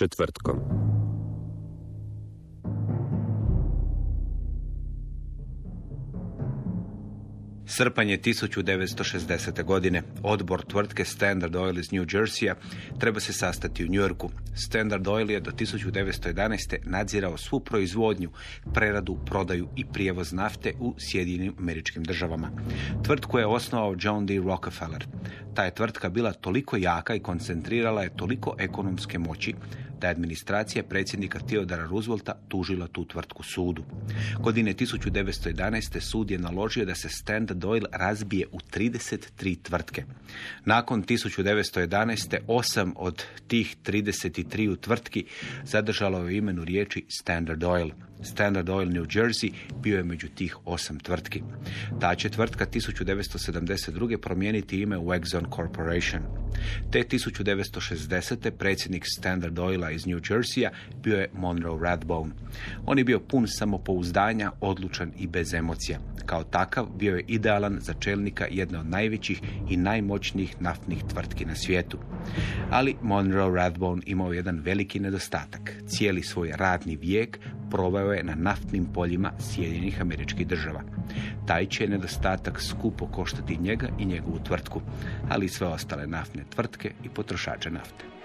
Četvrtkom. Srpanj je 1960. godine. Odbor tvrtke Standard Oil iz New Jerseya treba se sastati u New Yorku. Standard Oil je do 1911. nadzirao svu proizvodnju, preradu, prodaju i prijevoz nafte u Sjedinjenim američkim državama. Tvrtku je osnovao John D. Rockefeller. Ta je tvrtka bila toliko jaka i koncentrirala je toliko ekonomske moći da je administracija predsjednika Theodora Roosevelta tužila tu tvrtku sudu. Godine 1911. sud je naložio da se Standard Oil razbije u 33 tvrtke. Nakon 1911. osam od tih 33 tvrtki zadržalo je imenu riječi Standard Oil. Standard Oil New Jersey bio je među tih osam tvrtki. Ta će tvrtka 1972. promijeniti ime u Exxon Corporation. Te 1960. predsjednik Standard Oila iz New Jerseya bio je Monroe Rathbone. On je bio pun samopouzdanja, odlučan i bez emocija. Kao takav bio je idealan za čelnika jedne od najvećih i najmoćnijih naftnih tvrtki na svijetu. Ali Monroe Rathbone imao jedan veliki nedostatak. Cijeli svoj radni vijek proveo je na naftnim poljima Sjedinjenih američkih država. Taj će nedostatak skupo koštati njega i njegovu tvrtku, ali i sve ostale naftne tvrtke i potrošače nafte.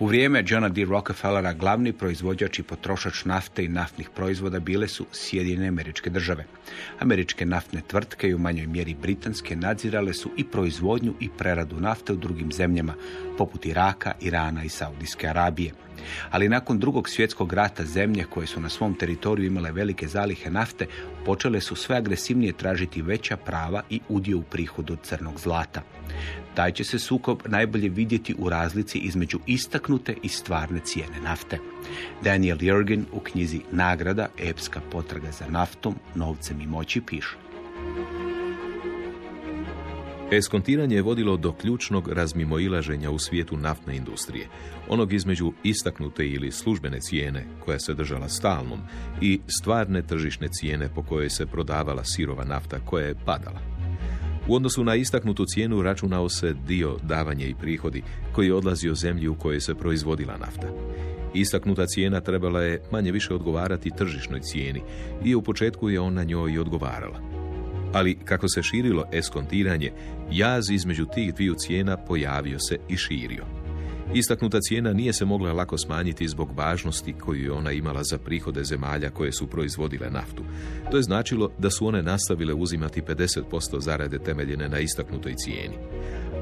U vrijeme Johna D. Rockefellera glavni proizvođač i potrošač nafte i naftnih proizvoda bile su Sjedinjene američke države. Američke naftne tvrtke i u manjoj mjeri britanske nadzirale su i proizvodnju i preradu nafte u drugim zemljama, poput Iraka, Irana i Saudijske Arabije. Ali nakon drugog svjetskog rata zemlje koje su na svom teritoriju imale velike zalihe nafte, počele su sve agresivnije tražiti veća prava i udio u prihodu od crnog zlata. Taj će se sukob najbolje vidjeti u razlici između istaknute i stvarne cijene nafte. Daniel Jurgen u knjizi Nagrada, epska potraga za naftom, novcem i moći piše. Eskontiranje je vodilo do ključnog razmimoilaženja u svijetu naftne industrije, onog između istaknute ili službene cijene, koja se držala stalnom, i stvarne tržišne cijene po kojoj se prodavala sirova nafta koja je padala. U odnosu na istaknutu cijenu računao se dio davanje i prihodi koji je odlazio zemlji u kojoj se proizvodila nafta. Istaknuta cijena trebala je manje više odgovarati tržišnoj cijeni i u početku je ona njoj odgovarala. Ali kako se širilo eskontiranje, jaz između tih dviju cijena pojavio se i širio. Istaknuta cijena nije se mogla lako smanjiti zbog važnosti koju je ona imala za prihode zemalja koje su proizvodile naftu. To je značilo da su one nastavile uzimati 50% zarade temeljene na istaknutoj cijeni.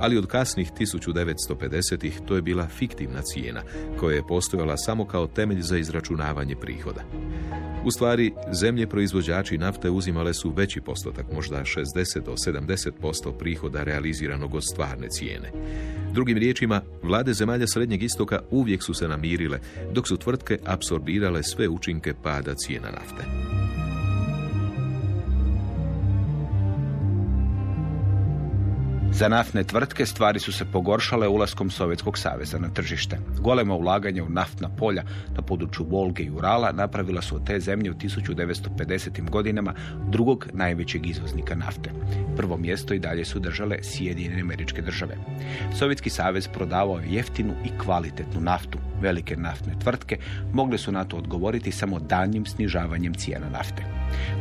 Ali od kasnih 1950-ih to je bila fiktivna cijena koja je postojala samo kao temelj za izračunavanje prihoda. U stvari, zemlje proizvođači nafte uzimale su veći postotak, možda 60 do 70% prihoda realiziranog od stvarne cijene. Drugim riječima, vlade zemalja Srednjeg istoka uvijek su se namirile, dok su tvrtke apsorbirale sve učinke pada cijena nafte. Za naftne tvrtke stvari su se pogoršale ulaskom Sovjetskog saveza na tržište. Golema ulaganja u naftna polja na području Volge i Urala napravila su od te zemlje u 1950. godinama drugog najvećeg izvoznika nafte. Prvo mjesto i dalje su držale Sjedinjene američke države. Sovjetski savez prodavao je jeftinu i kvalitetnu naftu. Velike naftne tvrtke mogle su na to odgovoriti samo daljnjim snižavanjem cijena nafte.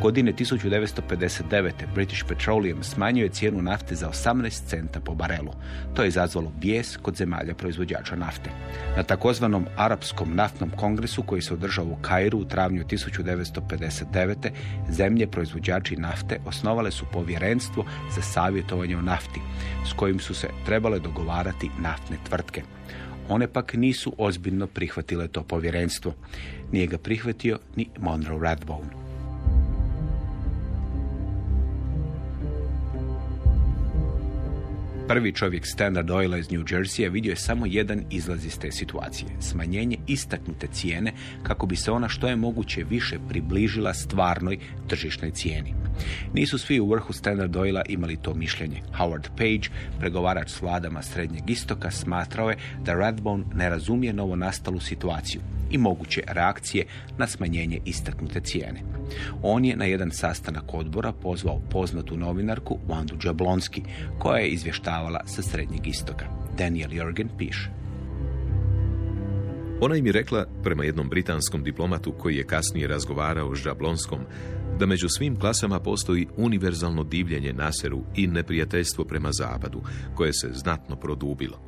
Godine 1959. British Petroleum smanjio je cijenu nafte za 18 centa po barelu. To je izazvalo bijes kod zemalja proizvođača nafte. Na takozvanom Arapskom naftnom kongresu koji se održao u Kairu u travnju 1959. zemlje proizvođači nafte osnovale su povjerenstvo za savjetovanje o nafti, s kojim su se trebale dogovarati naftne tvrtke. One pak nisu ozbiljno prihvatile to povjerenstvo. Nije ga prihvatio ni Monroe Rathbone. Prvi čovjek Standard Oila iz New Jersey vidio je samo jedan izlaz iz te situacije. Smanjenje istaknute cijene kako bi se ona što je moguće više približila stvarnoj tržišnoj cijeni. Nisu svi u vrhu Standard Oila imali to mišljenje. Howard Page, pregovarač s vladama Srednjeg istoka, smatrao je da Rathbone ne razumije novo nastalu situaciju i moguće reakcije na smanjenje istaknute cijene. On je na jedan sastanak odbora pozvao poznatu novinarku Wandu Jablonski, koja je izvještavala sa Srednjeg istoka. Daniel Jorgen piše. Ona im je rekla, prema jednom britanskom diplomatu koji je kasnije razgovarao s Jablonskom, da među svim klasama postoji univerzalno divljenje naseru i neprijateljstvo prema zapadu, koje se znatno produbilo.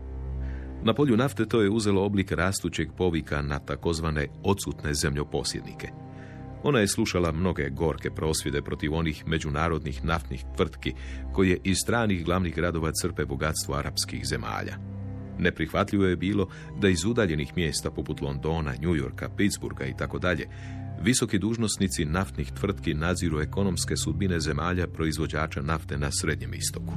Na polju nafte to je uzelo oblik rastućeg povika na takozvane odsutne zemljoposjednike. Ona je slušala mnoge gorke prosvjede protiv onih međunarodnih naftnih tvrtki koje iz stranih glavnih gradova crpe bogatstvo arapskih zemalja. Neprihvatljivo je bilo da iz udaljenih mjesta poput Londona, New Yorka, Pittsburgha i tako dalje visoki dužnosnici naftnih tvrtki nadziru ekonomske sudbine zemalja proizvođača nafte na Srednjem istoku.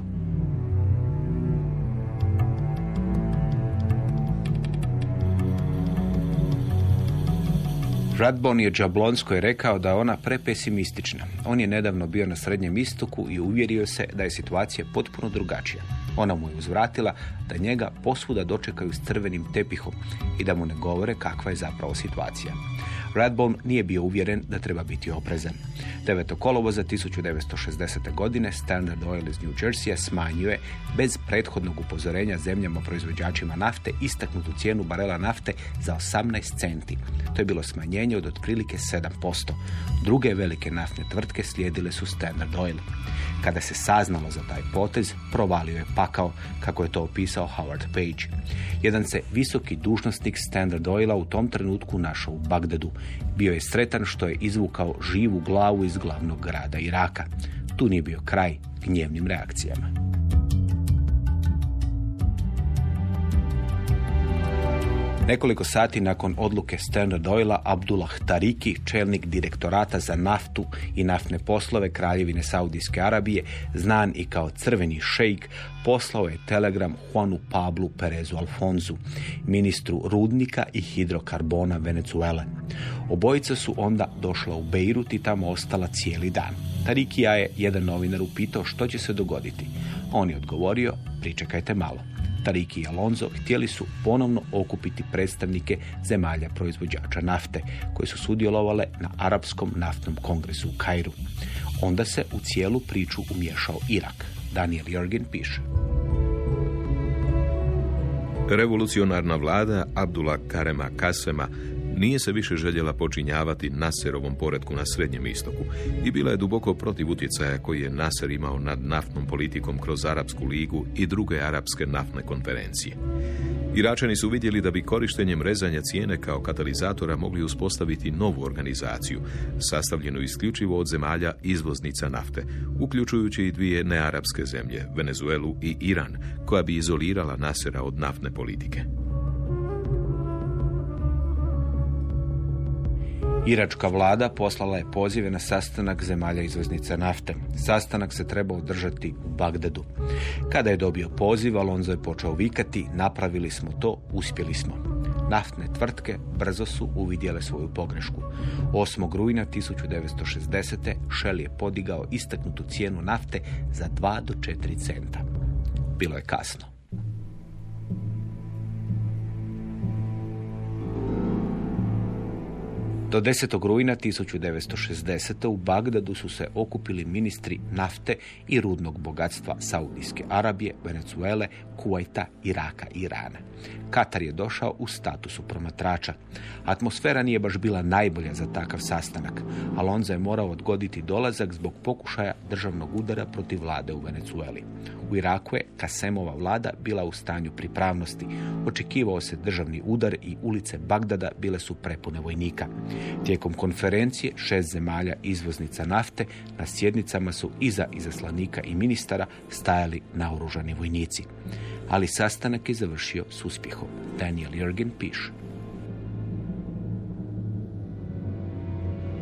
Radbon je Džablonskoj rekao da je ona prepesimistična. On je nedavno bio na Srednjem istoku i uvjerio se da je situacija potpuno drugačija. Ona mu je uzvratila da njega posvuda dočekaju s crvenim tepihom i da mu ne govore kakva je zapravo situacija. Radbone nije bio uvjeren da treba biti oprezan. 9. kolovoza 1960. godine Standard Oil iz New Jersey smanjuje bez prethodnog upozorenja zemljama proizvođačima nafte istaknutu cijenu barela nafte za 18 centi. To je bilo smanjenje od otprilike 7%. Druge velike naftne tvrtke slijedile su Standard Oil. Kada se saznalo za taj potez, provalio je pakao, kako je to opisao Howard Page. Jedan se visoki dužnosnik Standard Oila u tom trenutku našao u Bagdadu. Bio je sretan što je izvukao živu glavu iz glavnog grada Iraka. Tu nije bio kraj gnjevnim reakcijama. Nekoliko sati nakon odluke Standard Oila, Abdullah Tariki, čelnik direktorata za naftu i naftne poslove Kraljevine Saudijske Arabije, znan i kao crveni šejk, poslao je telegram Juanu Pablu Perezu Alfonzu, ministru rudnika i hidrokarbona Venezuele. Obojica su onda došla u Bejrut i tamo ostala cijeli dan. Tarikija je jedan novinar upitao što će se dogoditi. On je odgovorio, pričekajte malo. Tariki i Alonso htjeli su ponovno okupiti predstavnike zemalja proizvođača nafte, koji su sudjelovale na Arapskom naftnom kongresu u Kairu. Onda se u cijelu priču umješao Irak. Daniel Jorgen piše. Revolucionarna vlada Abdullah Karema Kasema nije se više željela počinjavati Naserovom poredku na Srednjem istoku i bila je duboko protiv utjecaja koji je Naser imao nad naftnom politikom kroz Arapsku ligu i druge arapske naftne konferencije. Iračani su vidjeli da bi korištenjem rezanja cijene kao katalizatora mogli uspostaviti novu organizaciju, sastavljenu isključivo od zemalja izvoznica nafte, uključujući i dvije nearapske zemlje, Venezuelu i Iran, koja bi izolirala Nasera od naftne politike. Iračka vlada poslala je pozive na sastanak zemalja izvoznica nafte. Sastanak se trebao održati u Bagdadu. Kada je dobio poziv, Alonzo je počeo vikati, napravili smo to, uspjeli smo. Naftne tvrtke brzo su uvidjele svoju pogrešku. 8. rujna 1960. Shell je podigao istaknutu cijenu nafte za 2 do 4 centa. Bilo je kasno. Do 10. rujna 1960. u Bagdadu su se okupili ministri nafte i rudnog bogatstva Saudijske Arabije, Venezuele, Kuvajta, Iraka i Irana. Katar je došao u statusu promatrača. Atmosfera nije baš bila najbolja za takav sastanak. Alonza je morao odgoditi dolazak zbog pokušaja državnog udara protiv vlade u Venezueli. U Iraku je Kasemova vlada bila u stanju pripravnosti. Očekivao se državni udar i ulice Bagdada bile su prepune vojnika. Tijekom konferencije šest zemalja izvoznica nafte na sjednicama su iza izaslanika i ministara stajali naoružani vojnici. Ali sastanak je završio s uspjehom. Daniel Jurgen piše.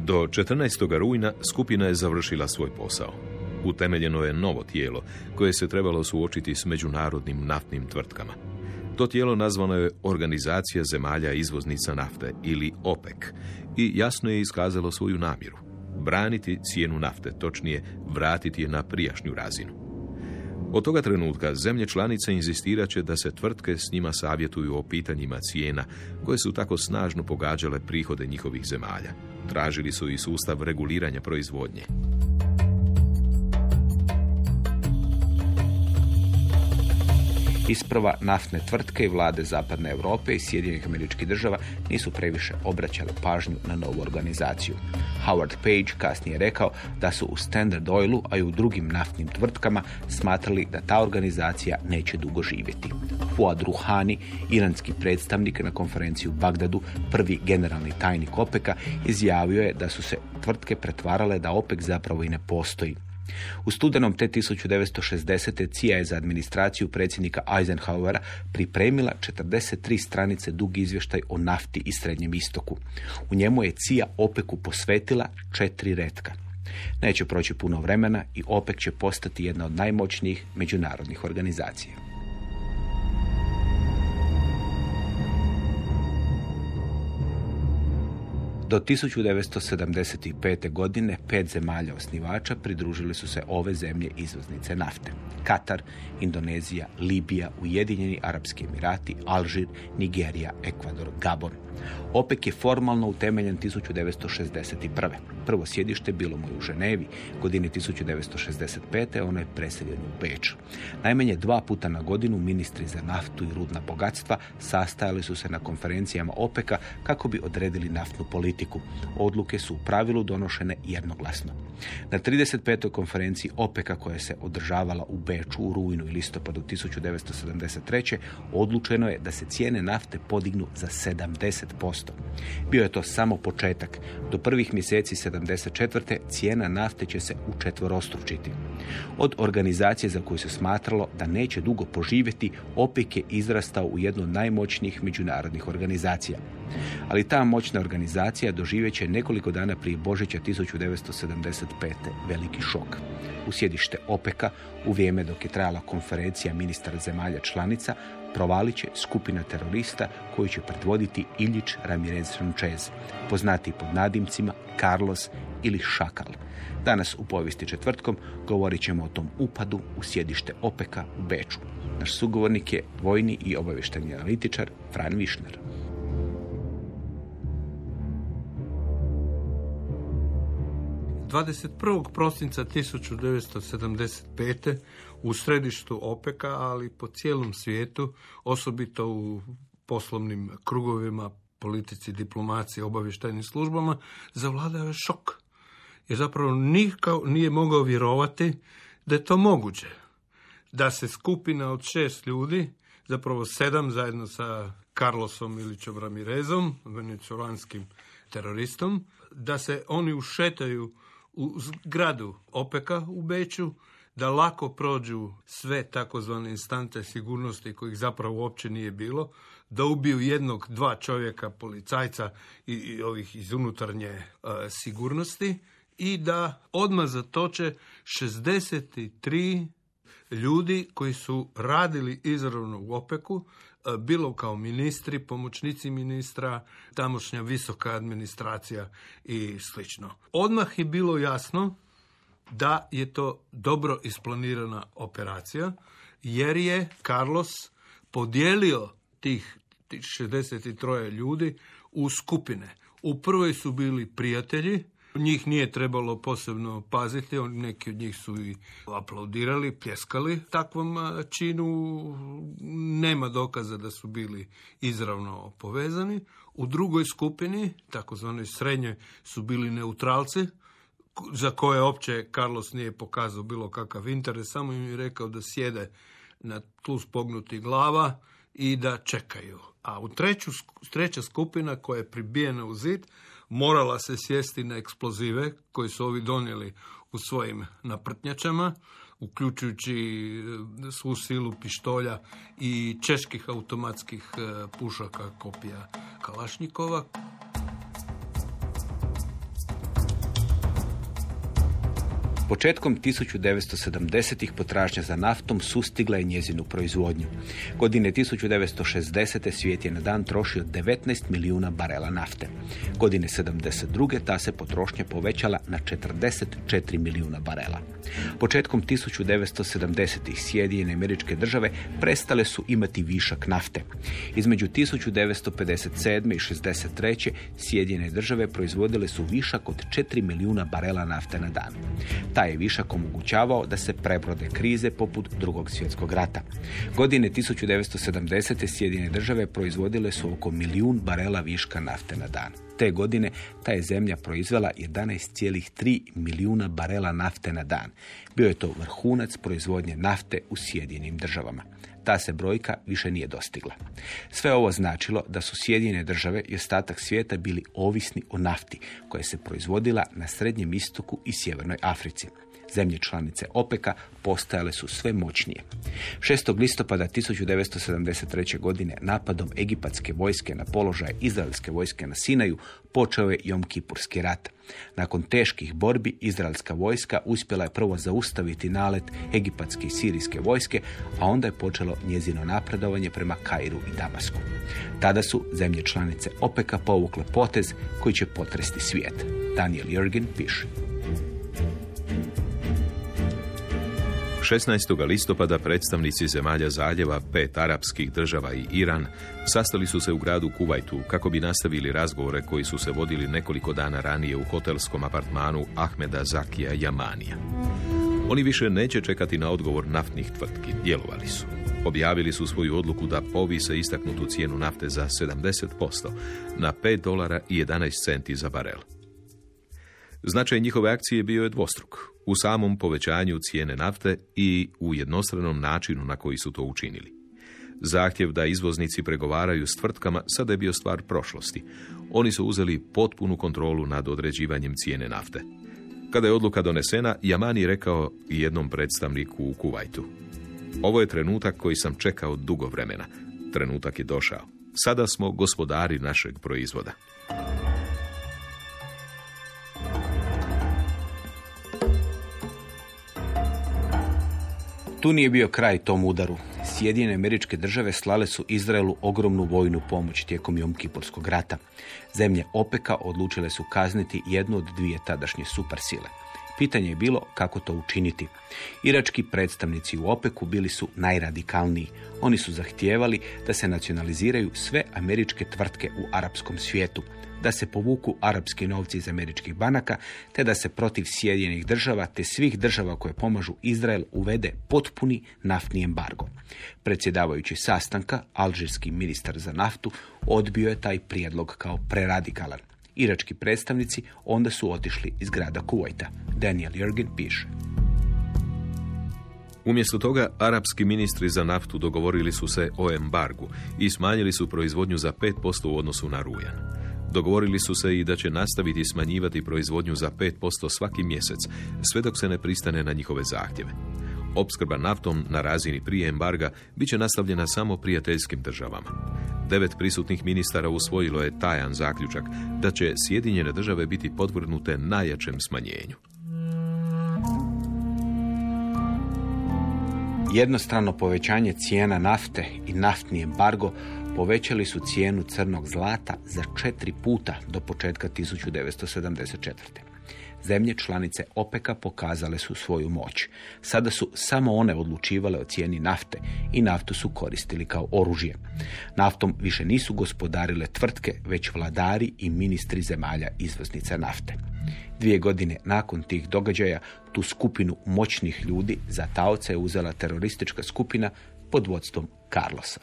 Do 14. rujna skupina je završila svoj posao. Utemeljeno je novo tijelo koje se trebalo suočiti s međunarodnim naftnim tvrtkama. To tijelo nazvano je Organizacija zemalja izvoznica nafte ili OPEC i jasno je iskazalo svoju namjeru. Braniti cijenu nafte, točnije vratiti je na prijašnju razinu. Od toga trenutka zemlje članice inzistirat će da se tvrtke s njima savjetuju o pitanjima cijena koje su tako snažno pogađale prihode njihovih zemalja. Tražili su i sustav reguliranja proizvodnje. Isprava naftne tvrtke i vlade Zapadne Europe i Sjedinjenih američkih država nisu previše obraćale pažnju na novu organizaciju. Howard Page kasnije je rekao da su u Standard Oilu, a i u drugim naftnim tvrtkama smatrali da ta organizacija neće dugo živjeti. Fuad Ruhani, iranski predstavnik na konferenciji u Bagdadu, prvi generalni tajnik OPEC-a, izjavio je da su se tvrtke pretvarale da OPEC zapravo i ne postoji u studenom te 1960. CIA je za administraciju predsjednika Eisenhowera pripremila 43 stranice dugi izvještaj o nafti i Srednjem istoku. U njemu je CIA OPEC-u posvetila četiri retka. Neće proći puno vremena i OPEC će postati jedna od najmoćnijih međunarodnih organizacija. Do 1975. godine pet zemalja osnivača pridružili su se ove zemlje izvoznice nafte. Katar, Indonezija, Libija, Ujedinjeni Arapski Emirati, Alžir, Nigerija, Ekvador, Gabon. OPEC je formalno utemeljen 1961. Prvo sjedište bilo mu je u Ženevi. Godine 1965. ono je preseljeno u Beč. Najmanje dva puta na godinu ministri za naftu i rudna bogatstva sastajali su se na konferencijama OPEC-a kako bi odredili naftnu politiku. Odluke su u pravilu donošene jednoglasno. Na 35. konferenciji OPEC-a koja se održavala u Beču u rujnu i listopadu 1973. odlučeno je da se cijene nafte podignu za 70%. Bio je to samo početak. Do prvih mjeseci 74. cijena nafte će se učetvorostručiti. Od organizacije za koju se smatralo da neće dugo poživjeti, OPEC je izrastao u jednu od najmoćnijih međunarodnih organizacija. Ali ta moćna organizacija doživjet će nekoliko dana prije Božića 1975. veliki šok. U sjedište OPEC-a u vrijeme dok je trajala konferencija ministara zemalja članica provalit će skupina terorista koju će predvoditi Iljić Ramirez Sanchez, poznati pod nadimcima Carlos ili Šakal. Danas u povijesti četvrtkom govorit ćemo o tom upadu u sjedište OPEC-a u Beču. Naš sugovornik je vojni i obavješteni analitičar Fran Višner. 21. prosinca 1975. u središtu OPEC-a, ali po cijelom svijetu, osobito u poslovnim krugovima, politici, diplomaciji, obavještajnim službama, zavladao je šok. Jer zapravo niko nije mogao vjerovati da je to moguće. Da se skupina od šest ljudi, zapravo sedam zajedno sa Carlosom Ilićom Ramirezom, venecolanskim teroristom, da se oni ušetaju u zgradu Opeka u Beću, da lako prođu sve takozvane instante sigurnosti kojih zapravo uopće nije bilo, da ubiju jednog, dva čovjeka, policajca i, i ovih iz unutarnje e, sigurnosti i da odmah zatoče 63 ljudi koji su radili izravno u Opeku, bilo kao ministri, pomoćnici ministra, tamošnja visoka administracija i slično. Odmah je bilo jasno da je to dobro isplanirana operacija, jer je Carlos podijelio tih 63 ljudi u skupine. U prvoj su bili prijatelji, njih nije trebalo posebno paziti, neki od njih su i aplaudirali, pljeskali takvom činu. Nema dokaza da su bili izravno povezani. U drugoj skupini, takozvanoj srednjoj, su bili neutralci, za koje opće Carlos nije pokazao bilo kakav interes, samo im je rekao da sjede na tlu spognutih glava i da čekaju. A u treću, treća skupina koja je pribijena u zid morala se sjesti na eksplozive koje su ovi donijeli u svojim naprtnjačama, uključujući e, svu silu pištolja i čeških automatskih e, pušaka kopija Kalašnikova. Početkom 1970-ih potražnja za naftom sustigla je njezinu proizvodnju. Godine 1960. svijet je na dan trošio 19 milijuna barela nafte. Godine 72. ta se potrošnja povećala na 44 milijuna barela. Početkom 1970-ih Sjedinjene američke države prestale su imati višak nafte. Između 1957. i 63. Sjedinjene države proizvodile su višak od 4 milijuna barela nafte na dan. Taj je višak omogućavao da se prebrode krize poput drugog svjetskog rata. Godine 1970. Sjedinjene države proizvodile su oko milijun barela viška nafte na dan. Te godine ta je zemlja proizvela 11,3 milijuna barela nafte na dan. Bio je to vrhunac proizvodnje nafte u Sjedinjenim državama. Ta se brojka više nije dostigla. Sve ovo značilo da su Sjedinjene države i ostatak svijeta bili ovisni o nafti koja se proizvodila na Srednjem istoku i Sjevernoj Africi. Zemlje članice OPEC-a postajale su sve moćnije. 6. listopada 1973. godine napadom egipatske vojske na položaje izraelske vojske na Sinaju počeo je Jom Kipurski rat. Nakon teških borbi izraelska vojska uspjela je prvo zaustaviti nalet egipatske i sirijske vojske, a onda je počelo njezino napredovanje prema Kairu i Damasku. Tada su zemlje članice OPEC-a povukle potez koji će potresti svijet. Daniel Jurgen piše. 16. listopada predstavnici zemalja zaljeva, pet arapskih država i Iran sastali su se u gradu Kuvajtu kako bi nastavili razgovore koji su se vodili nekoliko dana ranije u hotelskom apartmanu Ahmeda Zakija Jamanija. Oni više neće čekati na odgovor naftnih tvrtki, djelovali su. Objavili su svoju odluku da povise istaknutu cijenu nafte za 70% na 5 dolara i 11 centi za barel. Značaj njihove akcije bio je dvostruk, u samom povećanju cijene nafte i u jednostranom načinu na koji su to učinili. Zahtjev da izvoznici pregovaraju s tvrtkama sada je bio stvar prošlosti. Oni su uzeli potpunu kontrolu nad određivanjem cijene nafte. Kada je odluka donesena, Jamani rekao jednom predstavniku u Kuvajtu. Ovo je trenutak koji sam čekao dugo vremena. Trenutak je došao. Sada smo gospodari našeg proizvoda. Tu nije bio kraj tom udaru. Sjedinjene američke države slale su Izraelu ogromnu vojnu pomoć tijekom Jom Kipurskog rata. Zemlje OPEC-a odlučile su kazniti jednu od dvije tadašnje supersile. Pitanje je bilo kako to učiniti. Irački predstavnici u OPEC-u bili su najradikalniji. Oni su zahtijevali da se nacionaliziraju sve američke tvrtke u arapskom svijetu, da se povuku arapski novci iz američkih banaka, te da se protiv Sjedinjenih država te svih država koje pomažu Izrael uvede potpuni naftni embargo. Predsjedavajući sastanka, alžirski ministar za naftu odbio je taj prijedlog kao preradikalan. Irački predstavnici onda su otišli iz grada Kuvajta. Daniel Jurgen piše. Umjesto toga, arapski ministri za naftu dogovorili su se o embargu i smanjili su proizvodnju za 5% u odnosu na rujan. Dogovorili su se i da će nastaviti smanjivati proizvodnju za 5% svaki mjesec, sve dok se ne pristane na njihove zahtjeve. Opskrba naftom na razini prije embarga bit će nastavljena samo prijateljskim državama. Devet prisutnih ministara usvojilo je tajan zaključak da će Sjedinjene države biti podvrgnute najjačem smanjenju. Jednostrano povećanje cijena nafte i naftni embargo povećali su cijenu crnog zlata za četiri puta do početka 1974. Zemlje članice OPEC-a pokazale su svoju moć. Sada su samo one odlučivale o cijeni nafte i naftu su koristili kao oružje. Naftom više nisu gospodarile tvrtke, već vladari i ministri zemalja izvoznica nafte. Dvije godine nakon tih događaja tu skupinu moćnih ljudi za taoce je uzela teroristička skupina pod vodstvom Carlosa.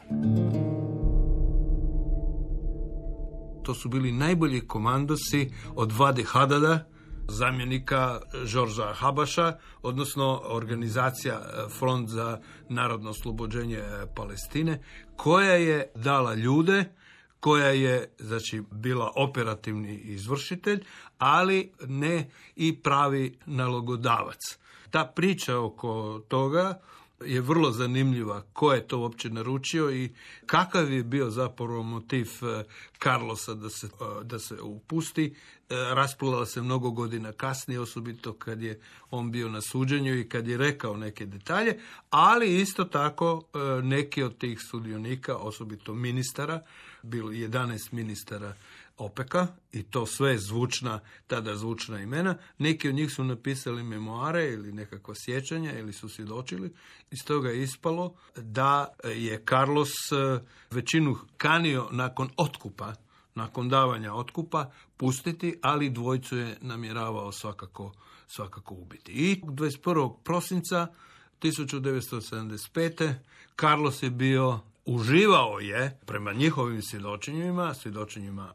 To su bili najbolji komandosi od Vade Hadada, zamjenika Žorža Habaša, odnosno organizacija e, Front za narodno oslobođenje e, Palestine, koja je dala ljude, koja je znači bila operativni izvršitelj, ali ne i pravi nalogodavac. Ta priča oko toga je vrlo zanimljiva ko je to uopće naručio i kakav je bio zapravo motiv Carlosa da se, da se upusti. E, rasplala se mnogo godina kasnije, osobito kad je on bio na suđenju i kad je rekao neke detalje, ali isto tako neki od tih sudionika, osobito ministara, bilo 11 ministara opeka i to sve zvučna, tada zvučna imena. Neki od njih su napisali memoare ili nekakva sjećanja ili su svjedočili. Iz toga je ispalo da je Carlos e, većinu kanio nakon otkupa, nakon davanja otkupa, pustiti, ali dvojcu je namjeravao svakako, svakako ubiti. I 21. prosinca 1975. Carlos je bio uživao je, prema njihovim svjedočenjima, svjedočenjima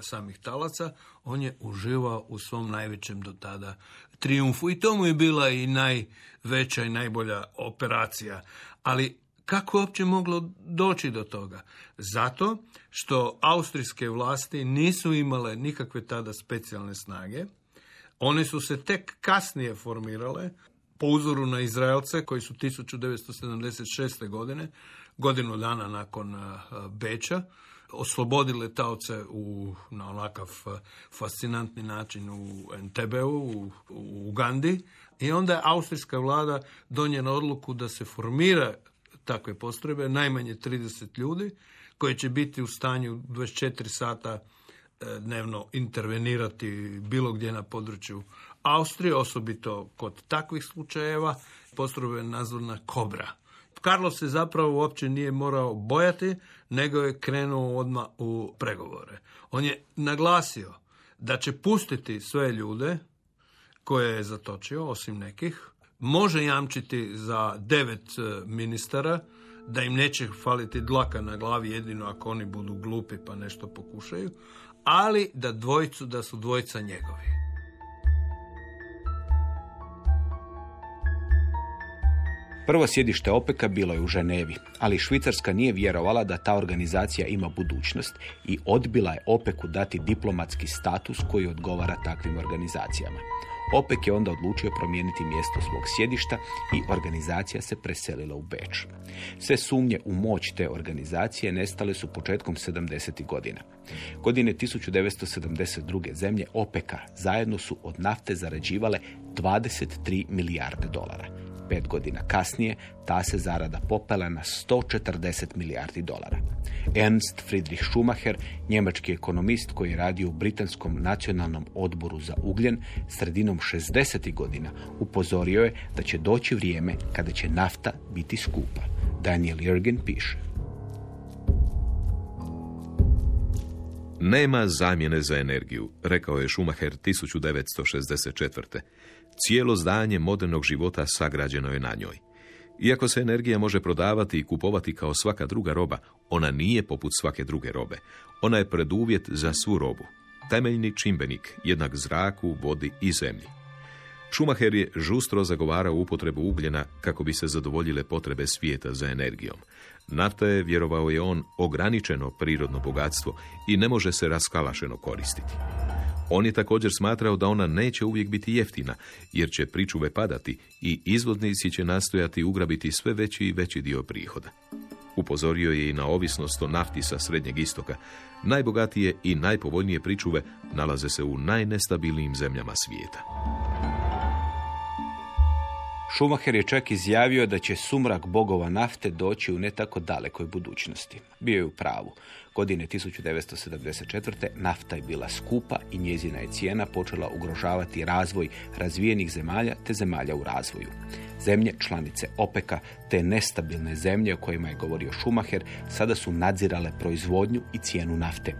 samih talaca, on je uživao u svom najvećem do tada triumfu. I to mu je bila i najveća i najbolja operacija. Ali kako je uopće moglo doći do toga? Zato što austrijske vlasti nisu imale nikakve tada specijalne snage. One su se tek kasnije formirale po uzoru na Izraelce koji su 1976. godine godinu dana nakon eh, Beča, oslobodile taoce u, na onakav eh, fascinantni način u NTB-u, u, u Ugandi. I onda je austrijska vlada donijela odluku da se formira takve postrojbe, najmanje 30 ljudi, koji će biti u stanju 24 sata eh, dnevno intervenirati bilo gdje na području Austrije, osobito kod takvih slučajeva. Postrojba je nazvana Kobra. Carlos se zapravo uopće nije morao bojati, nego je krenuo odmah u pregovore. On je naglasio da će pustiti sve ljude koje je zatočio, osim nekih, može jamčiti za devet e, ministara, da im neće faliti dlaka na glavi jedino ako oni budu glupi pa nešto pokušaju, ali da dvojcu, da su dvojca njegovi. Prvo sjedište OPEC-a bilo je u Ženevi, ali Švicarska nije vjerovala da ta organizacija ima budućnost i odbila je OPEC-u dati diplomatski status koji odgovara takvim organizacijama. OPEC je onda odlučio promijeniti mjesto svog sjedišta i organizacija se preselila u Beč. Sve sumnje u moć te organizacije nestale su početkom 70. godina. Godine 1972. zemlje OPEC-a zajedno su od nafte zarađivale 23 milijarde dolara. Pet godina kasnije ta se zarada popela na 140 milijardi dolara. Ernst Friedrich Schumacher, njemački ekonomist koji je radio u Britanskom nacionalnom odboru za ugljen, sredinom 60. godina upozorio je da će doći vrijeme kada će nafta biti skupa. Daniel Jürgen piše. Nema zamjene za energiju, rekao je Schumacher 1964. Cijelo zdanje modernog života sagrađeno je na njoj. Iako se energija može prodavati i kupovati kao svaka druga roba, ona nije poput svake druge robe. Ona je preduvjet za svu robu. Temeljni čimbenik, jednak zraku, vodi i zemlji. Schumacher je žustro zagovarao upotrebu ugljena kako bi se zadovoljile potrebe svijeta za energijom. Nafta je, vjerovao je on, ograničeno prirodno bogatstvo i ne može se raskalašeno koristiti. On je također smatrao da ona neće uvijek biti jeftina, jer će pričuve padati i izvoznici će nastojati ugrabiti sve veći i veći dio prihoda. Upozorio je i na ovisnost o nafti sa Srednjeg istoka. Najbogatije i najpovoljnije pričuve nalaze se u najnestabilnijim zemljama svijeta. Schumacher je čak izjavio da će sumrak bogova nafte doći u ne tako dalekoj budućnosti. Bio je u pravu. Godine 1974. nafta je bila skupa i njezina je cijena počela ugrožavati razvoj razvijenih zemalja te zemalja u razvoju. Zemlje, članice OPEC-a, te nestabilne zemlje o kojima je govorio Schumacher, sada su nadzirale proizvodnju i cijenu nafte.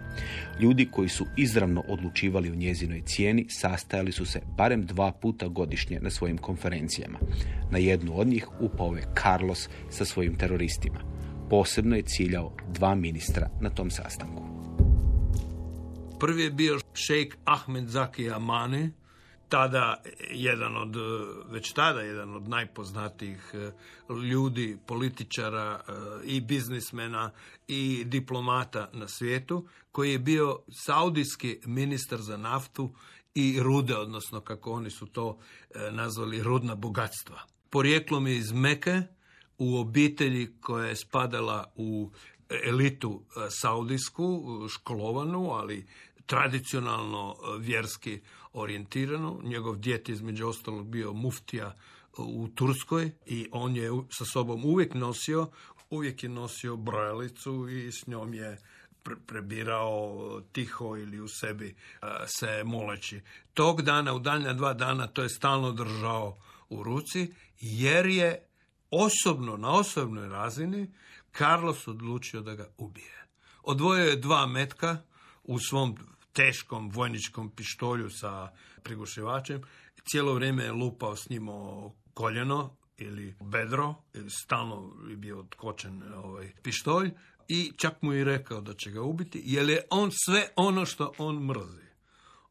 Ljudi koji su izravno odlučivali o njezinoj cijeni sastajali su se barem dva puta godišnje na svojim konferencijama. Na jednu od njih upao je Carlos sa svojim teroristima. Posebno je ciljao dva ministra na tom sastanku. Prvi je bio šejk Ahmed Zaki Amani, tada jedan od, već tada jedan od najpoznatijih e, ljudi, političara e, i biznismena i diplomata na svijetu, koji je bio saudijski ministar za naftu i rude, odnosno kako oni su to e, nazvali rudna bogatstva. Porijeklom je iz Meke, u obitelji koja je spadala u elitu saudijsku, školovanu, ali tradicionalno vjerski orijentirano. Njegov djet između ostalog bio muftija u Turskoj i on je sa sobom uvijek nosio, uvijek je nosio brojalicu i s njom je prebirao tiho ili u sebi se moleći. Tog dana, u daljnja dva dana, to je stalno držao u ruci, jer je osobno, na osobnoj razini, Carlos odlučio da ga ubije. Odvojio je dva metka u svom teškom vojničkom pištolju sa prigušivačem. Cijelo vrijeme je lupao s njim o koljeno ili bedro, stalno je bio otkočen ovaj pištolj i čak mu je rekao da će ga ubiti, jer je on sve ono što on mrzi.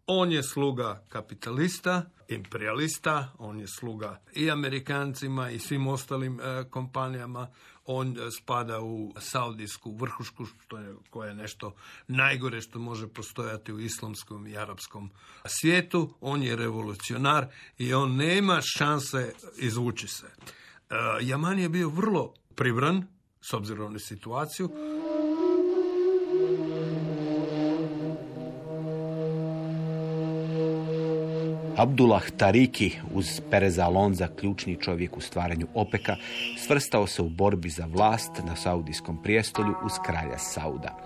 On je sluga kapitalista, imperialista, on je sluga i Amerikancima i svim ostalim e, kompanijama, on e, spada u saudijsku vrhušku, što je, koja je nešto najgore što može postojati u islamskom i arapskom svijetu. On je revolucionar i on nema šanse izvući se. E, Jaman je bio vrlo pribran, s obzirom na situaciju, Abdullah Tariki uz Pereza Alonza, ključni čovjek u stvaranju OPEKA, svrstao se u borbi za vlast na saudijskom prijestolju uz kralja Sauda.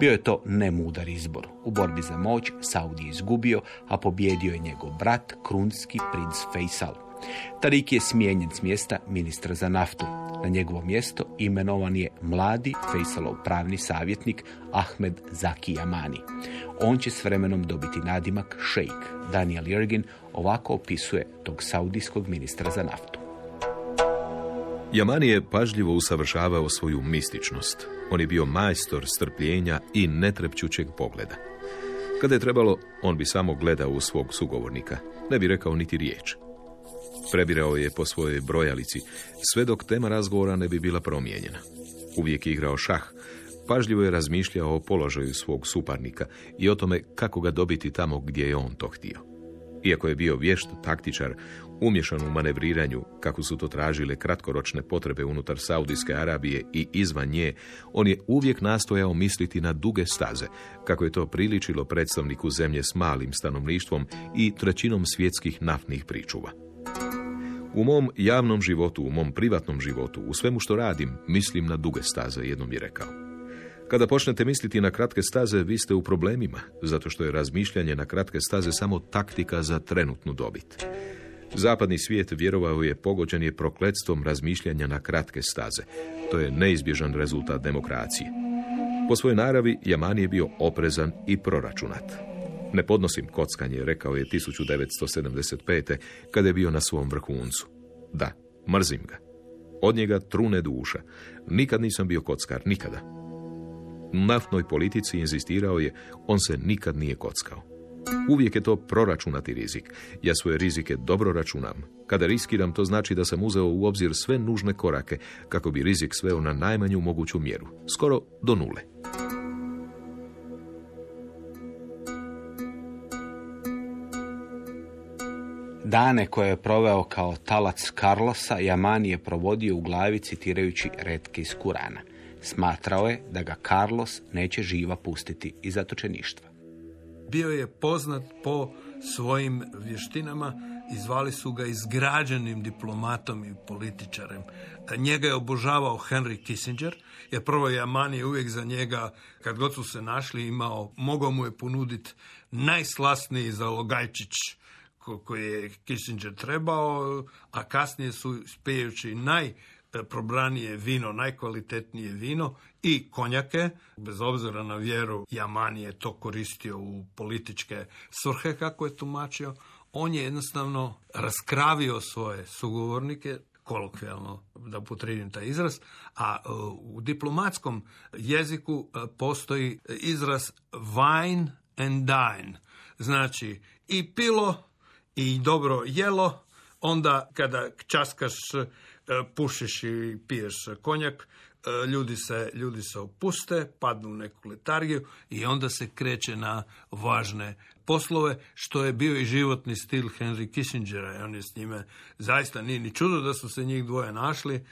Bio je to nemudar izbor. U borbi za moć Saudi je izgubio, a pobjedio je njegov brat, krunski princ Faisal. Tariki je smijenjen s mjesta ministra za naftu. Na njegovo mjesto imenovan je mladi Faisalov pravni savjetnik Ahmed Zaki Yamani. On će s vremenom dobiti nadimak šejk. Daniel Jurgin ovako opisuje tog saudijskog ministra za naftu. Jamani je pažljivo usavršavao svoju mističnost. On je bio majstor strpljenja i netrepćućeg pogleda. Kada je trebalo, on bi samo gledao u svog sugovornika. Ne bi rekao niti riječ. Prebirao je po svojoj brojalici, sve dok tema razgovora ne bi bila promijenjena. Uvijek je igrao šah, pažljivo je razmišljao o položaju svog suparnika i o tome kako ga dobiti tamo gdje je on to htio. Iako je bio vješt taktičar, umješan u manevriranju, kako su to tražile kratkoročne potrebe unutar Saudijske Arabije i izvan nje, on je uvijek nastojao misliti na duge staze, kako je to priličilo predstavniku zemlje s malim stanovništvom i trećinom svjetskih naftnih pričuva. U mom javnom životu, u mom privatnom životu, u svemu što radim, mislim na duge staze, jednom je rekao. Kada počnete misliti na kratke staze, vi ste u problemima, zato što je razmišljanje na kratke staze samo taktika za trenutnu dobit. Zapadni svijet vjerovao je pogođen je prokletstvom razmišljanja na kratke staze. To je neizbježan rezultat demokracije. Po svojoj naravi Jaman je bio oprezan i proračunat. Ne podnosim kockanje, rekao je 1975. kada je bio na svom vrhuncu. Da, mrzim ga. Od njega trune duša. Nikad nisam bio kockar, nikada. Naftnoj politici inzistirao je, on se nikad nije kockao. Uvijek je to proračunati rizik. Ja svoje rizike dobro računam. Kada riskiram, to znači da sam uzeo u obzir sve nužne korake kako bi rizik sveo na najmanju moguću mjeru. Skoro do nule. Dane koje je proveo kao talac Carlosa, Jamani je provodio u glavi citirajući retke iz Kurana. Smatrao je da ga Carlos neće živa pustiti iz zatočeništva. Bio je poznat po svojim vještinama i zvali su ga izgrađenim diplomatom i političarem. Njega je obožavao Henry Kissinger, jer prvo je Amani uvijek za njega, kad god su se našli, imao, mogao mu je ponuditi najslasniji zalogajčić ko- koji je Kissinger trebao, a kasnije su spejući najprobranije vino, najkvalitetnije vino i konjake, bez obzira na vjeru, Jamani je to koristio u političke svrhe, kako je tumačio, on je jednostavno raskravio svoje sugovornike, kolokvijalno da upotrijebim taj izraz, a e, u diplomatskom jeziku e, postoji izraz wine and dine. Znači i pilo i dobro jelo, onda kada časkaš, e, pušiš i piješ konjak, e, ljudi se, ljudi se opuste, padnu u neku letargiju i onda se kreće na važne poslove, što je bio i životni stil Henry Kissingera. On je s njime, zaista nije ni čudo da su se njih dvoje našli.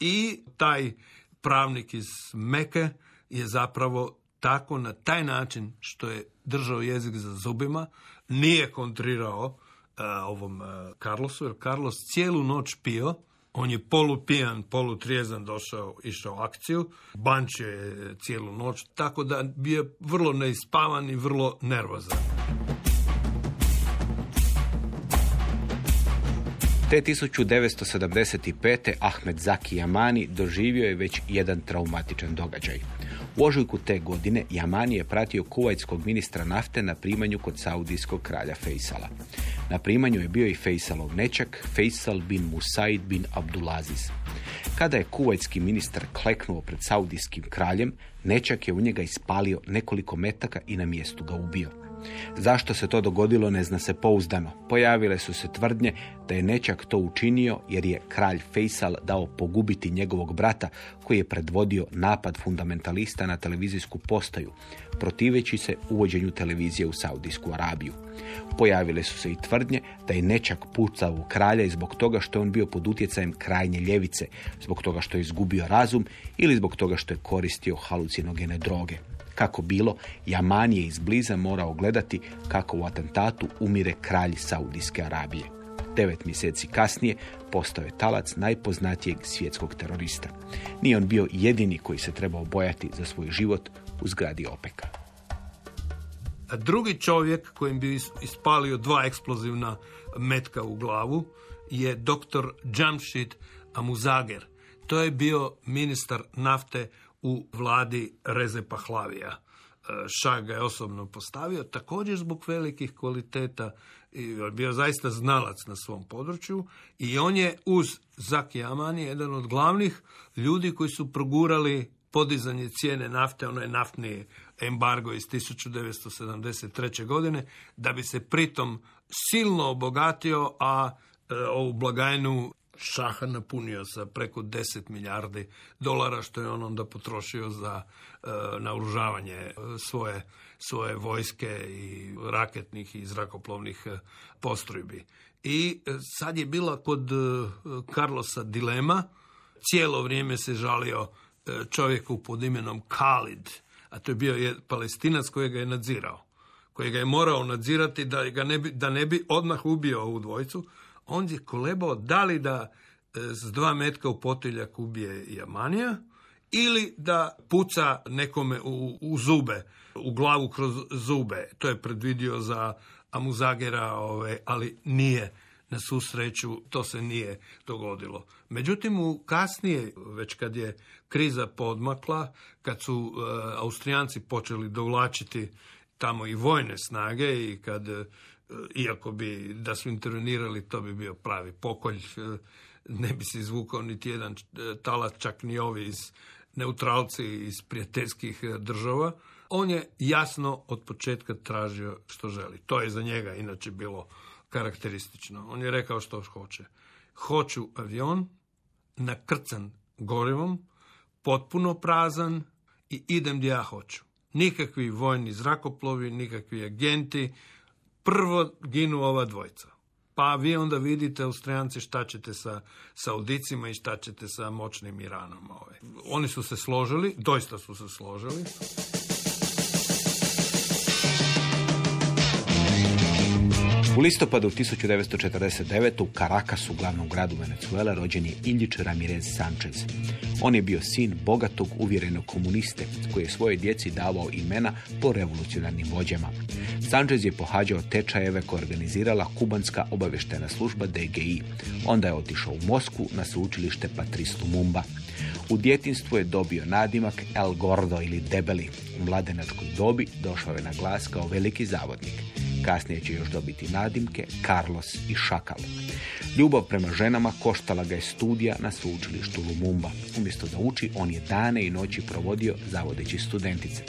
I taj pravnik iz Meke je zapravo tako na taj način što je držao jezik za zubima, nije kontrirao e, ovom e, Carlosu, jer Carlos cijelu noć pio, on je polupijan, polutrijezan došao, išao akciju, bančio je cijelu noć, tako da bio vrlo neispavan i vrlo nervozan. Te 1975. Ahmed Zaki Jamani doživio je već jedan traumatičan događaj. U ožujku te godine Jamani je pratio kuvajtskog ministra nafte na primanju kod saudijskog kralja Fejsala. Na primanju je bio i Fejsalov nečak, Fejsal bin Musaid bin Abdulaziz. Kada je kuvajtski ministar kleknuo pred saudijskim kraljem, nečak je u njega ispalio nekoliko metaka i na mjestu ga ubio. Zašto se to dogodilo ne zna se pouzdano. Pojavile su se tvrdnje da je nečak to učinio jer je kralj Fejsal dao pogubiti njegovog brata koji je predvodio napad fundamentalista na televizijsku postaju, protiveći se uvođenju televizije u Saudijsku Arabiju. Pojavile su se i tvrdnje da je nečak pucao u kralja i zbog toga što je on bio pod utjecajem krajnje ljevice, zbog toga što je izgubio razum ili zbog toga što je koristio halucinogene droge. Kako bilo, Jaman je izbliza morao gledati kako u atentatu umire kralj Saudijske Arabije. Devet mjeseci kasnije postao je talac najpoznatijeg svjetskog terorista. Nije on bio jedini koji se trebao bojati za svoj život u zgradi Opeka. A drugi čovjek kojim bi is- ispalio dva eksplozivna metka u glavu je dr. Jamshid Amuzager. To je bio ministar nafte u vladi Reze Pahlavija. E, Šah ga je osobno postavio, također zbog velikih kvaliteta i bio zaista znalac na svom području i on je uz Zaki Amani jedan od glavnih ljudi koji su progurali podizanje cijene nafte, ono je naftni embargo iz 1973. godine, da bi se pritom silno obogatio, a e, ovu blagajnu šaha napunio sa preko 10 milijardi dolara, što je on onda potrošio za e, naoružavanje e, svoje, svoje vojske i raketnih i zrakoplovnih e, postrojbi. I e, sad je bila kod Carlosa dilema, cijelo vrijeme se žalio čovjeku pod imenom Khalid, a to je bio je palestinac kojega je nadzirao, kojega je morao nadzirati da, ga ne bi, da ne bi odmah ubio ovu dvojicu. On je kolebao da li da e, s dva metka u potiljak ubije Jamanija ili da puca nekome u, u zube, u glavu kroz zube. To je predvidio za Amuzagera, ove, ali nije na svu sreću to se nije dogodilo. Međutim, u kasnije, već kad je kriza podmakla, kad su e, Austrijanci počeli dovlačiti tamo i vojne snage i kad, iako bi da su intervenirali, to bi bio pravi pokolj, e, ne bi se izvukao niti jedan e, talac, čak ni ovi iz neutralci iz prijateljskih e, država. On je jasno od početka tražio što želi. To je za njega inače bilo karakteristično. On je rekao što hoće. Hoću avion nakrcan gorivom, potpuno prazan i idem gdje ja hoću. Nikakvi vojni zrakoplovi, nikakvi agenti. Prvo ginu ova dvojca. Pa vi onda vidite, Austrijanci, šta ćete sa Saudicima i šta ćete sa moćnim Iranom. Ovaj. Oni su se složili, doista su se složili. U listopadu 1949. u Caracasu, glavnom gradu Venezuela, rođen je Iljić Ramirez Sanchez. On je bio sin bogatog, uvjerenog komuniste, koji je svoje djeci davao imena po revolucionarnim vođama. Sanchez je pohađao tečajeve koje organizirala kubanska obavještena služba DGI. Onda je otišao u Mosku na sveučilište Patrice Lumumba. U djetinstvu je dobio nadimak El Gordo ili Debeli. U mladenačkoj dobi došao je na glas kao veliki zavodnik. Kasnije će još dobiti nadimke Carlos i Šakal. Ljubav prema ženama koštala ga je studija na sveučilištu Lumumba. Umjesto da uči, on je dane i noći provodio zavodeći studentice.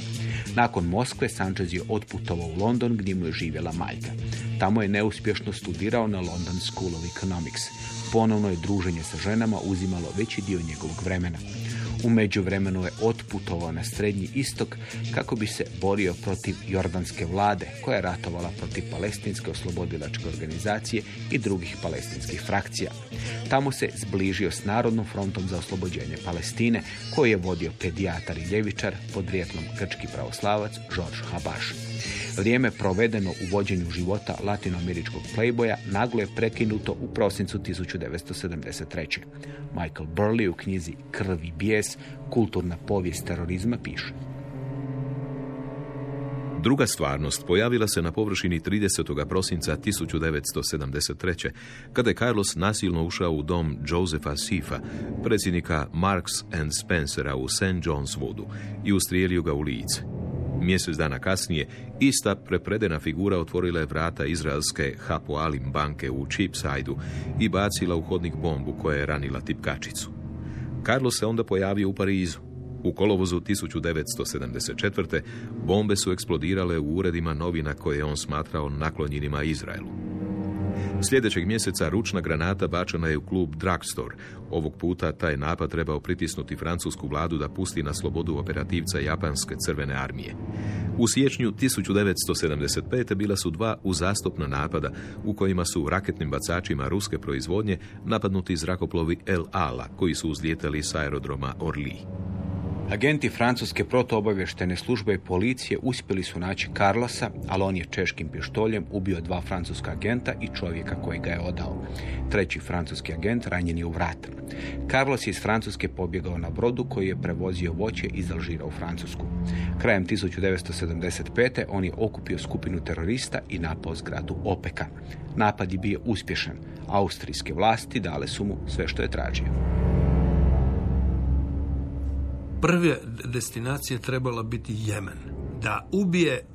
Nakon Moskve, Sanchez je otputovao u London gdje mu je živjela majka. Tamo je neuspješno studirao na London School of Economics. Ponovno je druženje sa ženama uzimalo veći dio njegovog vremena. U međuvremenu je otputovao na Srednji istok kako bi se borio protiv jordanske vlade koja je ratovala protiv palestinske oslobodilačke organizacije i drugih palestinskih frakcija. Tamo se zbližio s Narodnom frontom za oslobođenje Palestine koji je vodio pedijatar i ljevičar podrijetlom grčki pravoslavac George Habash. Vrijeme provedeno u vođenju života latinoameričkog playboya naglo je prekinuto u prosincu 1973. Michael Burley u knjizi Krv i bijes, kulturna povijest terorizma piše. Druga stvarnost pojavila se na površini 30. prosinca 1973. kada je Carlos nasilno ušao u dom Josefa Sifa, predsjednika Marks and Spencera u St. John's Woodu i ustrijelio ga u lice. Mjesec dana kasnije, ista prepredena figura otvorila je vrata izraelske Hapo Alim banke u Cheapsideu i bacila u hodnik bombu koja je ranila tipkačicu. Carlos se onda pojavio u Parizu. U kolovozu 1974. bombe su eksplodirale u uredima novina koje je on smatrao naklonjenima Izraelu. Sljedećeg mjeseca ručna granata bačena je u klub Drugstore. Ovog puta taj napad trebao pritisnuti francusku vladu da pusti na slobodu operativca Japanske crvene armije. U siječnju 1975. bila su dva uzastopna napada u kojima su raketnim bacačima ruske proizvodnje napadnuti zrakoplovi El Ala koji su uzlijetali s aerodroma Orly. Agenti francuske protoobavještene službe i policije uspjeli su naći Carlosa, ali on je češkim pištoljem ubio dva francuska agenta i čovjeka koji ga je odao. Treći francuski agent ranjen je u vrat. Carlos je iz Francuske pobjegao na brodu koji je prevozio voće iz Alžira u Francusku. Krajem 1975. on je okupio skupinu terorista i napao zgradu Opeka. Napad je bio uspješan. Austrijske vlasti dale su mu sve što je tražio prve destinacije trebala biti Jemen. Da ubije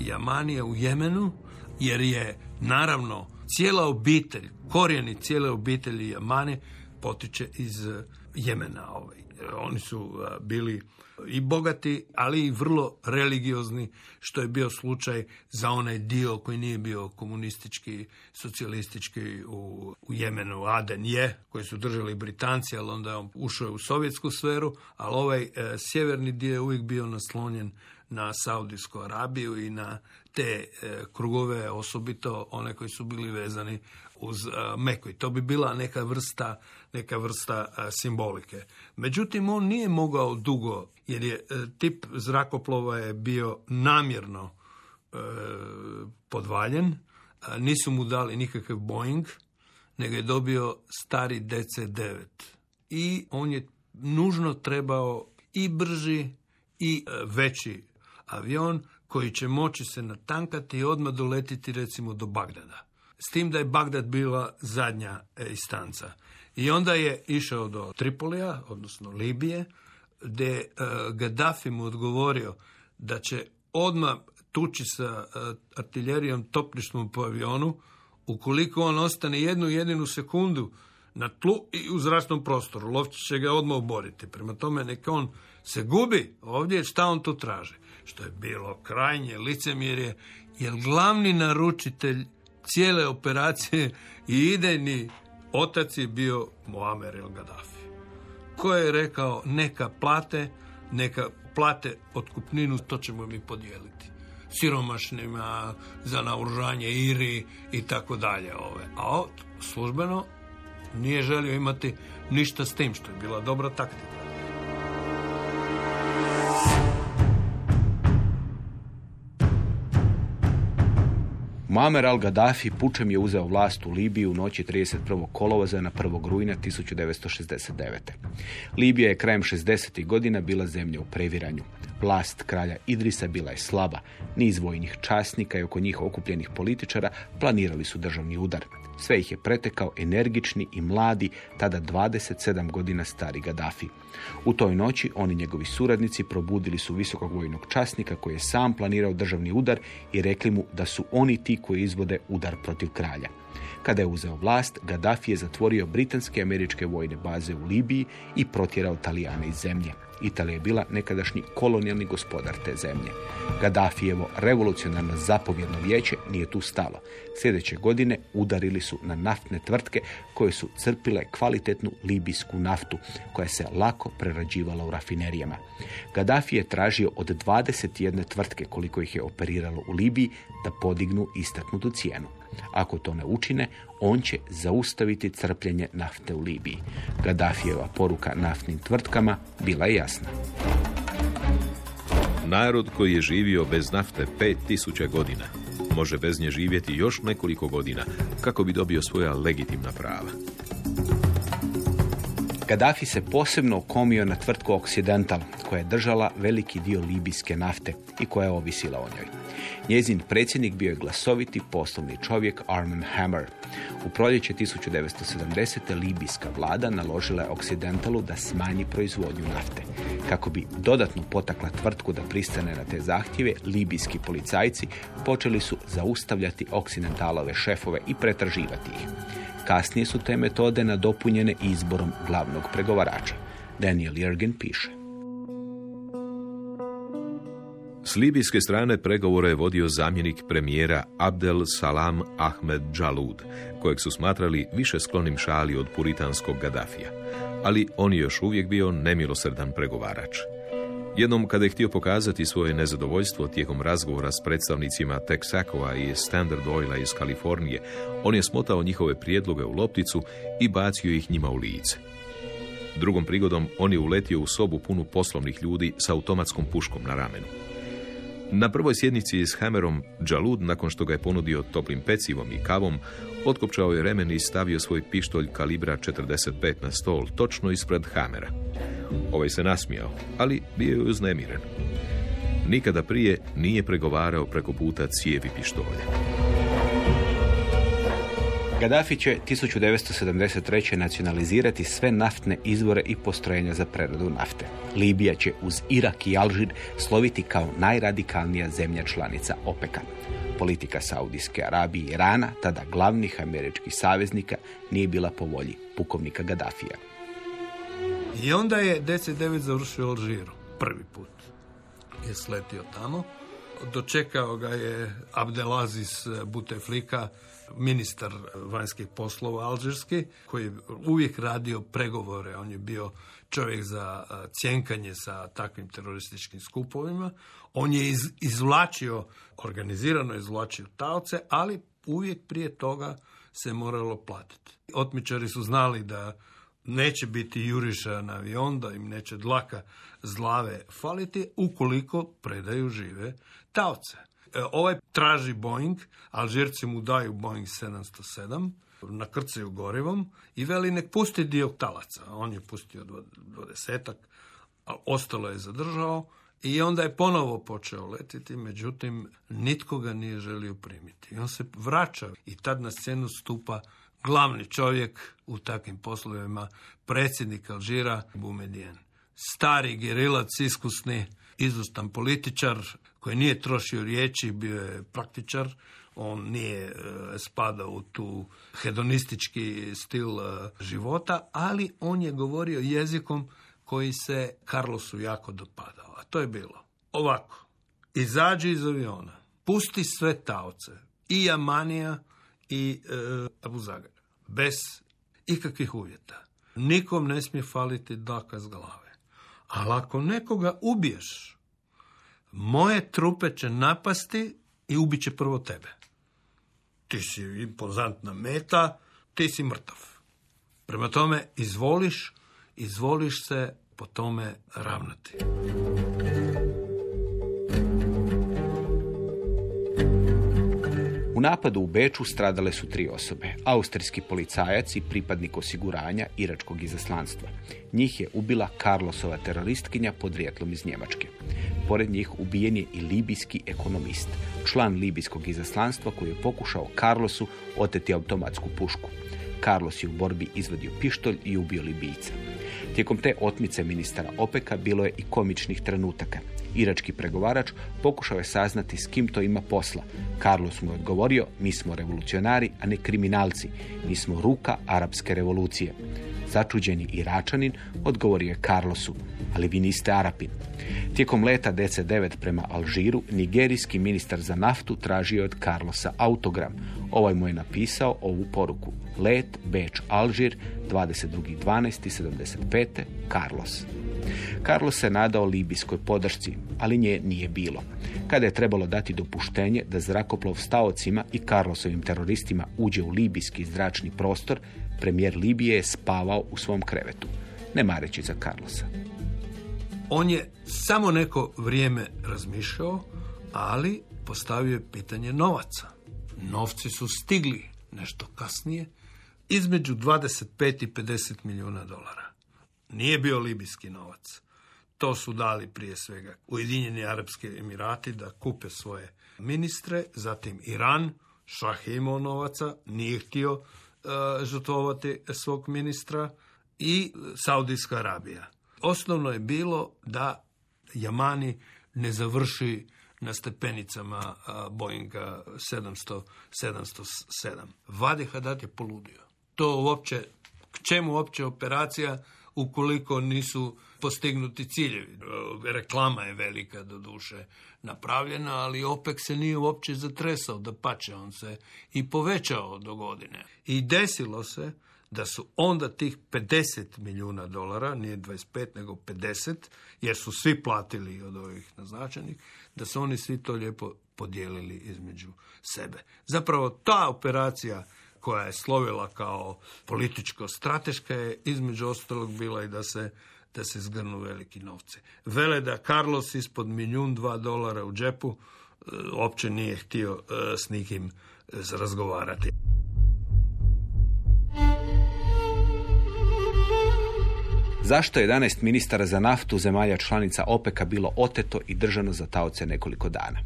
Jamanija u Jemenu, jer je naravno cijela obitelj, korijeni cijele obitelji Jamane potiče iz Jemena. Ovaj. Oni su bili i bogati, ali i vrlo religiozni, što je bio slučaj za onaj dio koji nije bio komunistički, socijalistički u, u Jemenu. Aden je, koji su držali Britanci, ali onda je on ušao u sovjetsku sferu, ali ovaj e, sjeverni dio je uvijek bio naslonjen na Saudijsku Arabiju i na te e, krugove, osobito one koji su bili vezani uz e, Meku. I to bi bila neka vrsta, neka vrsta e, simbolike. Međutim, on nije mogao dugo, jer je tip zrakoplova je bio namjerno podvaljen. Nisu mu dali nikakav Boeing, nego je dobio stari DC-9. I on je nužno trebao i brži i veći avion koji će moći se natankati i odmah doletiti recimo do Bagdada. S tim da je Bagdad bila zadnja e, istanca. I onda je išao do Tripolija, odnosno Libije, gdje uh, Gaddafi mu odgovorio da će odmah tući sa uh, artiljerijom topništvom po avionu ukoliko on ostane jednu jedinu sekundu na tlu i u zračnom prostoru. Lovci će ga odmah oboriti. Prema tome neka on se gubi ovdje, šta on tu traži? što je bilo krajnje licemjerje, jer glavni naručitelj cijele operacije i idejni otac je bio Muammer el Gaddafi, koji je rekao neka plate, neka plate otkupninu, to ćemo mi podijeliti siromašnima za naoružanje Iri i tako dalje ove. A službeno nije želio imati ništa s tim, što je bila dobra taktika. Muammar al-Gaddafi pučem je uzeo vlast u Libiji u noći 31. kolovoza na 1. rujna 1969. Libija je krajem 60. godina bila zemlja u previranju. Vlast kralja Idrisa bila je slaba. Niz vojnih časnika i oko njih okupljenih političara planirali su državni udar. Sve ih je pretekao energični i mladi, tada 27 godina stari Gaddafi. U toj noći oni njegovi suradnici probudili su visokog vojnog časnika koji je sam planirao državni udar i rekli mu da su oni ti koji izvode udar protiv kralja. Kada je uzeo vlast, Gaddafi je zatvorio britanske i američke vojne baze u Libiji i protjerao Talijane iz zemlje. Italija je bila nekadašnji kolonijalni gospodar te zemlje. Gaddafijevo revolucionarno zapovjedno vijeće nije tu stalo. Sljedeće godine udarili su na naftne tvrtke koje su crpile kvalitetnu libijsku naftu koja se lako prerađivala u rafinerijama. Gaddafi je tražio od 21 tvrtke koliko ih je operiralo u Libiji da podignu istaknutu cijenu. Ako to ne učine, on će zaustaviti crpljenje nafte u Libiji. Gaddafijeva poruka naftnim tvrtkama bila je jasna. Narod koji je živio bez nafte 5000 godina može bez nje živjeti još nekoliko godina kako bi dobio svoja legitimna prava. Gaddafi se posebno okomio na tvrtku Occidental, koja je držala veliki dio libijske nafte i koja je ovisila o njoj. Njezin predsjednik bio je glasoviti poslovni čovjek Armin Hammer. U proljeće 1970. libijska vlada naložila je Occidentalu da smanji proizvodnju nafte. Kako bi dodatno potakla tvrtku da pristane na te zahtjeve, libijski policajci počeli su zaustavljati Occidentalove šefove i pretraživati ih. Kasnije su te metode nadopunjene izborom glavnog pregovarača. Daniel Jürgen piše. S libijske strane pregovore je vodio zamjenik premijera Abdel Salam Ahmed Jalud, kojeg su smatrali više sklonim šali od puritanskog Gaddafija. Ali on je još uvijek bio nemilosrdan pregovarač. Jednom kada je htio pokazati svoje nezadovoljstvo tijekom razgovora s predstavnicima Texacova i Standard Oila iz Kalifornije, on je smotao njihove prijedloge u lopticu i bacio ih njima u lice. Drugom prigodom on je uletio u sobu punu poslovnih ljudi s automatskom puškom na ramenu. Na prvoj sjednici s Hammerom, Jalud, nakon što ga je ponudio toplim pecivom i kavom, otkopčao je remen i stavio svoj pištolj kalibra 45 na stol, točno ispred Hamera. Ovaj se nasmijao, ali bio je uznemiren. Nikada prije nije pregovarao preko puta cijevi pištolja. Gaddafi će 1973. nacionalizirati sve naftne izvore i postrojenja za preradu nafte. Libija će uz Irak i Alžir sloviti kao najradikalnija zemlja članica OPEC-a. Politika Saudijske Arabije i Irana, tada glavnih američkih saveznika, nije bila po volji pukovnika Gaddafija. I onda je DC-9 završio Alžiru. Prvi put je sletio tamo. Dočekao ga je Abdelaziz Buteflika, ministar vanjskih poslova alžirski, koji je uvijek radio pregovore. On je bio čovjek za cjenkanje sa takvim terorističkim skupovima. On je iz, izvlačio, organizirano izvlačio taoce, ali uvijek prije toga se moralo platiti. Otmičari su znali da neće biti juriša na avion, da im neće dlaka zlave faliti, ukoliko predaju žive taoce. E, ovaj traži Boeing, Alžirci mu daju Boeing 707, nakrcaju gorivom i veli nek pusti dio talaca. On je pustio dvadesetak, a ostalo je zadržao i onda je ponovo počeo letiti, međutim nitko ga nije želio primiti. I on se vraća i tad na scenu stupa glavni čovjek u takvim poslovima, predsjednik Alžira Bumedijen. Stari gerilac, iskusni, izvrstan političar koji nije trošio riječi, bio je praktičar, on nije e, spadao u tu hedonistički stil e, života, ali on je govorio jezikom koji se Carlosu jako dopadao. A to je bilo ovako. Izađi iz aviona, pusti sve taoce, i Jamanija i e, Abu Zagar, bez ikakvih uvjeta. Nikom ne smije faliti daka glave. Ali ako nekoga ubiješ, moje trupe će napasti i ubit će prvo tebe. Ti si impozantna meta, ti si mrtav. Prema tome, izvoliš, izvoliš se po tome ravnati. U napadu u Beču stradale su tri osobe. Austrijski policajac i pripadnik osiguranja iračkog izaslanstva. Njih je ubila Carlosova teroristkinja podrijetlom iz Njemačke. Pored njih ubijen je i libijski ekonomist, član libijskog izaslanstva koji je pokušao Carlosu oteti automatsku pušku. Carlos je u borbi izvadio pištolj i ubio Libijca. Tijekom te otmice ministara Opeka bilo je i komičnih trenutaka. Irački pregovarač pokušao je saznati s kim to ima posla. Carlos mu je odgovorio, mi smo revolucionari, a ne kriminalci. Mi smo ruka arapske revolucije. Začuđeni Iračanin odgovorio je Carlosu, ali vi niste Arapin. Tijekom leta DC-9 prema Alžiru, nigerijski ministar za naftu tražio od Carlosa autogram. Ovaj mu je napisao ovu poruku. Let, Beč, Alžir, 22.12.75. Carlos. Carlos se nadao libijskoj podršci, ali nje nije bilo. Kada je trebalo dati dopuštenje da zrakoplov s taocima i Carlosovim teroristima uđe u libijski zračni prostor, premijer Libije je spavao u svom krevetu, ne mareći za Carlosa. On je samo neko vrijeme razmišljao, ali postavio je pitanje novaca. Novci su stigli nešto kasnije, između 25 i 50 milijuna dolara. Nije bio libijski novac. To su dali prije svega Ujedinjeni Arapski Emirati da kupe svoje ministre, zatim Iran, šah je imao novaca, nije htio uh, žrtvovati svog ministra i Saudijska Arabija. Osnovno je bilo da Jamani ne završi na stepenicama Boeinga 700, 707. Vadi Haddad je poludio. To uopće, k čemu uopće operacija ukoliko nisu postignuti ciljevi. Reklama je velika do duše napravljena, ali OPEC se nije uopće zatresao, da pače on se i povećao do godine. I desilo se da su onda tih 50 milijuna dolara, nije 25 nego 50, jer su svi platili od ovih naznačenih, da su oni svi to lijepo podijelili između sebe. Zapravo ta operacija koja je slovila kao političko-strateška je između ostalog bila i da se da se zgrnu veliki novce. Vele da Carlos ispod milijun dva dolara u džepu e, uopće nije htio e, s nikim e, razgovarati. Zašto je 11 ministara za naftu zemalja članica OPEC-a bilo oteto i držano za taoce nekoliko dana?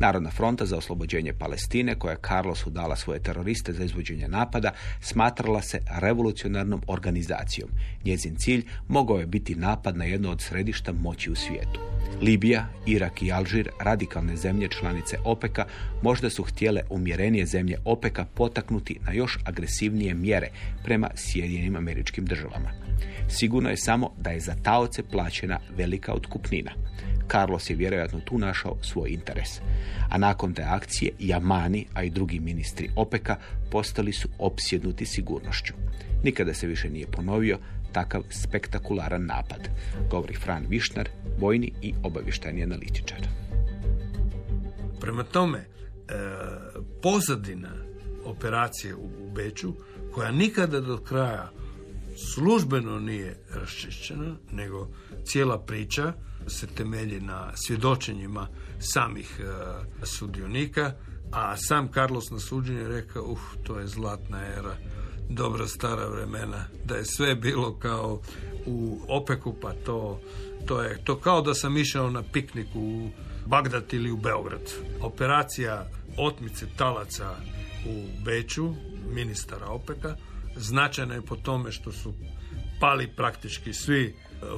Narodna fronta za oslobođenje Palestine, koja je Carlosu dala svoje teroriste za izvođenje napada, smatrala se revolucionarnom organizacijom. Njezin cilj mogao je biti napad na jedno od središta moći u svijetu. Libija, Irak i Alžir, radikalne zemlje članice OPEC-a, možda su htjele umjerenije zemlje OPEC-a potaknuti na još agresivnije mjere prema Sjedinjenim američkim državama. Sigurno je samo da je za taoce plaćena velika otkupnina. Carlos je vjerojatno tu našao svoj interes. A nakon te akcije Jamani, a i drugi ministri OPEC-a postali su opsjednuti sigurnošću. Nikada se više nije ponovio takav spektakularan napad, govori Fran Višnar, vojni i obavještajni analitičar. Prema tome, e, pozadina operacije u, u Beču, koja nikada do kraja službeno nije raščišćena, nego cijela priča se temelji na svjedočenjima samih e, sudionika, a sam Carlos na suđenju rekao, uh, to je zlatna era, dobra stara vremena, da je sve bilo kao u Opeku, pa to, to je to kao da sam išao na piknik u Bagdad ili u Beograd. Operacija otmice talaca u Beču, ministara Opeka, značajna je po tome što su pali praktički svi e,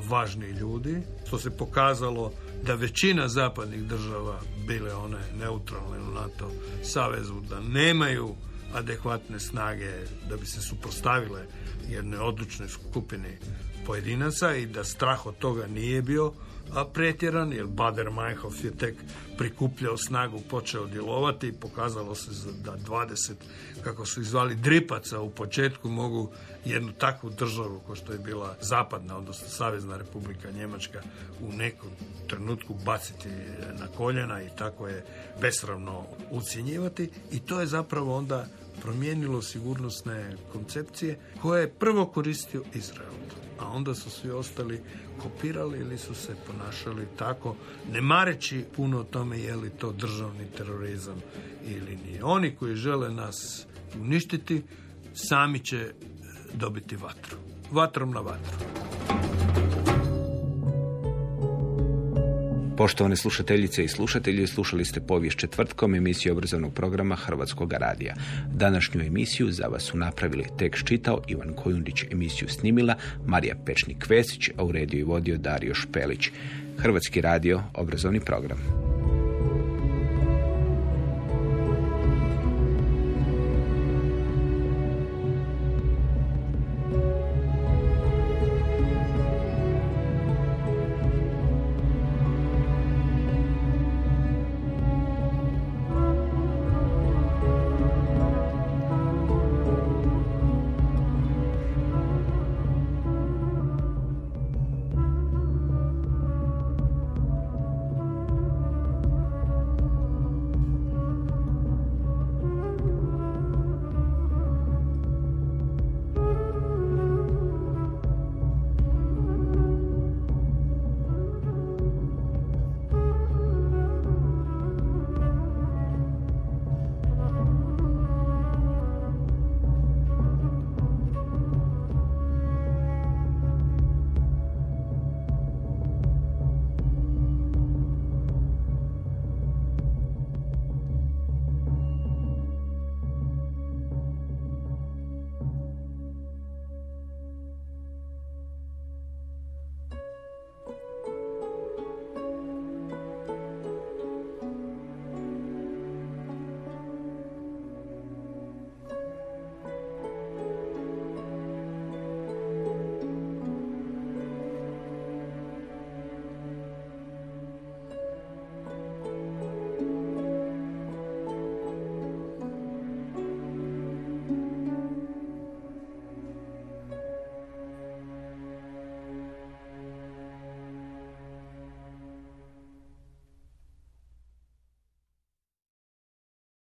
važni ljudi, što se pokazalo da većina zapadnih država, bile one neutralne u NATO savezu, da nemaju adekvatne snage da bi se suprostavile jednoj odlučnoj skupini pojedinaca i da strah od toga nije bio pretjeran, jer Bader Meinhof je tek prikupljao snagu, počeo djelovati i pokazalo se da 20, kako su izvali dripaca u početku, mogu jednu takvu državu, kao što je bila zapadna, odnosno Savezna Republika Njemačka, u nekom trenutku baciti na koljena i tako je besravno ucjenjivati i to je zapravo onda promijenilo sigurnosne koncepcije koje je prvo koristio Izrael. A onda su svi ostali kopirali ili su se ponašali tako, ne mareći puno o tome je li to državni terorizam ili nije. Oni koji žele nas uništiti, sami će dobiti vatru. Vatrom na vatru. Poštovane slušateljice i slušatelji, slušali ste povijest četvrtkom emisiju obrazovnog programa Hrvatskog radija. Današnju emisiju za vas su napravili tekst čitao Ivan Kojundić, emisiju snimila Marija Pečnik-Kvesić, a u rediju i vodio Dario Špelić. Hrvatski radio, obrazovni program.